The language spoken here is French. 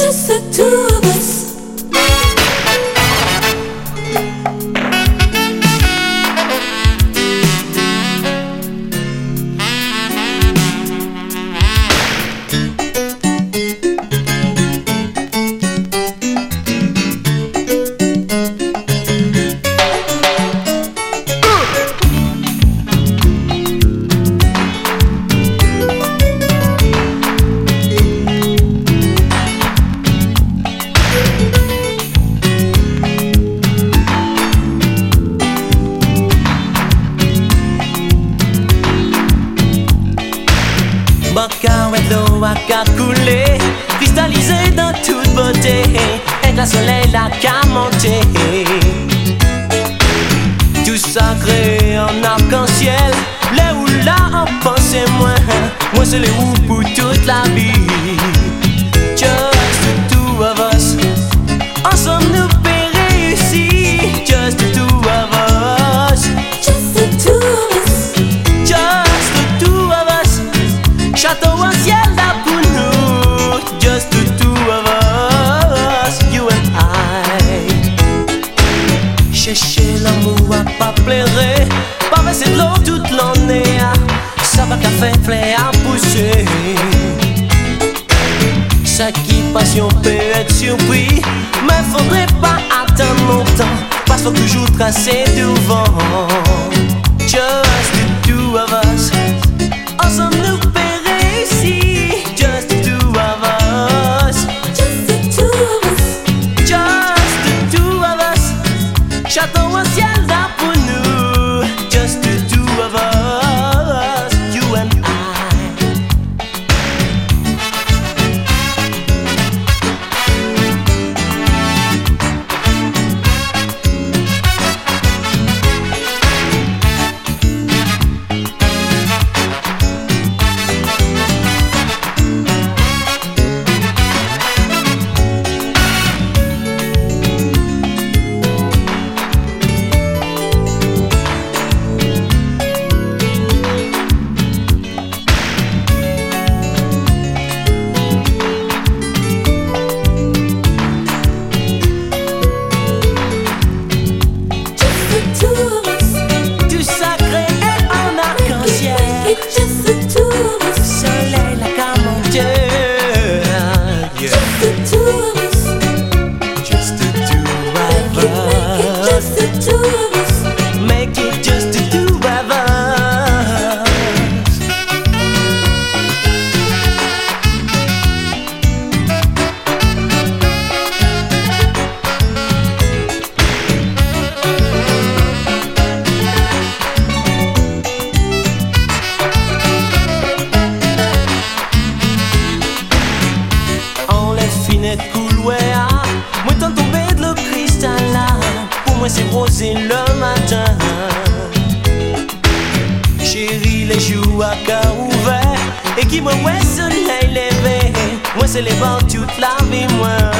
Just the two of us. L'eau qu'à couler Cristallisé dans toute beauté. Et la soleil la qu'à monter Tout sacré en arc-en-ciel. Les où en pensée moins. Moi c'est les où pour toute la vie Château en ciel Just the two of us You and I. Chercher l'amour à pas pleurer Pas de l'eau toute l'année. Ça va qu'à faire fleur à pousser. Ça qui passion peut être surpris Mais faudrait pas attendre longtemps Parce faut toujours tracer devant Just just c'est rosé le matin. Chérie les joues à cœur ouvert Et qui me ouais soleil levé Moi c'est les bancs toute la vie moi